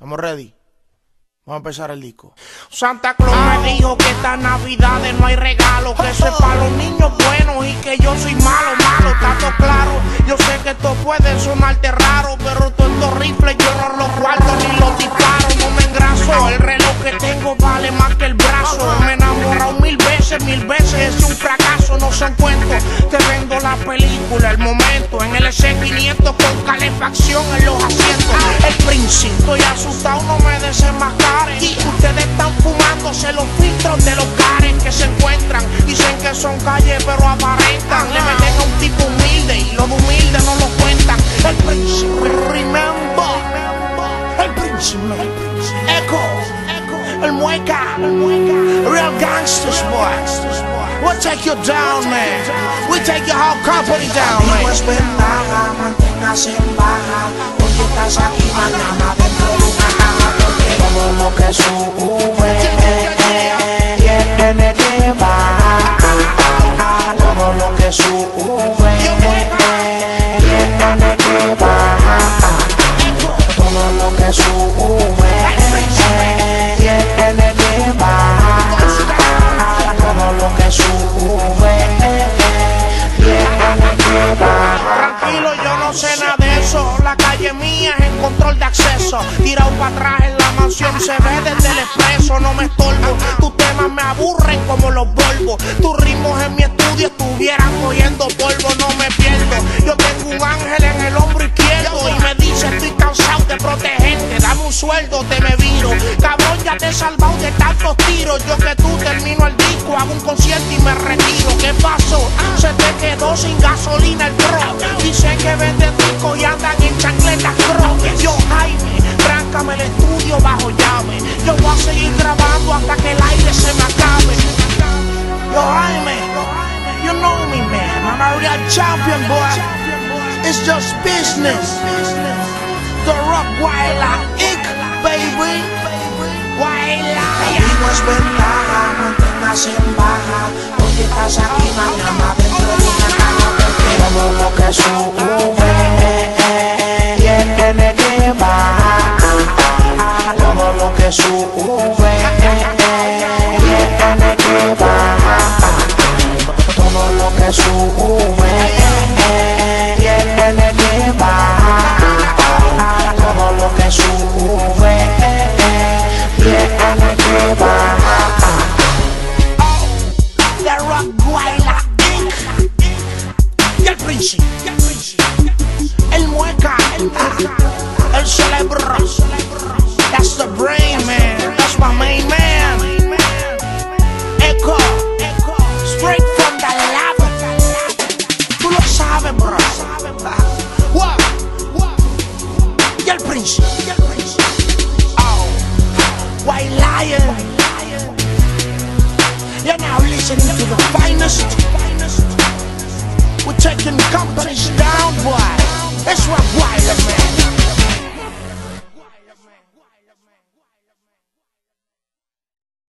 ¿Estamos ready? Vamos a empezar el disco. Santa Claus me dijo que esta Navidad no hay regalo, que eso es para los niños buenos y que yo soy malo, malo, tanto claro. Yo sé que esto puede sonarte raro, 3C500 con calefacción en los asientos. Ah. El príncipe y asustado no me desenmascaren. Y ustedes están fumándose los filtros de los cares que se encuentran. Dicen que son calles pero aparentan. Ah. Le meten a un tipo humilde y los humildes no lo cuentan. El príncipe, remember. El príncipe, Echo, el mueca, el mueca. Real gangsters, boy. We'll take you down, man. We take your whole company down, man. Lo que se ve desde el expreso. No me estorbo. Tus temas me aburren como los polvos. Tus ritmos en mi estudio estuvieran cogiendo polvo. No me pierdo. Yo tengo un ángel en el hombro izquierdo y me dice estoy cansado de protegerte. Dame un sueldo, te me viro. Cabrón, ya te he salvado de tantos tiros. Yo que tú termino el disco, hago un concierto y me retiro. ¿Qué pasó? Se te quedó sin gasolina el pro. Dicen que venden champion, boy. It's just business. The Rock Inc., baby. Wildlife. No es ventaja, manténgase en baja. Hoy estás aquí, dentro de una caja. Porque todo lo que sube tiene que bajar. Todo lo que sube Y el príncipe. Oh. White Lion. You're now listening to the finest. We're taking companies down, boy. That's what man.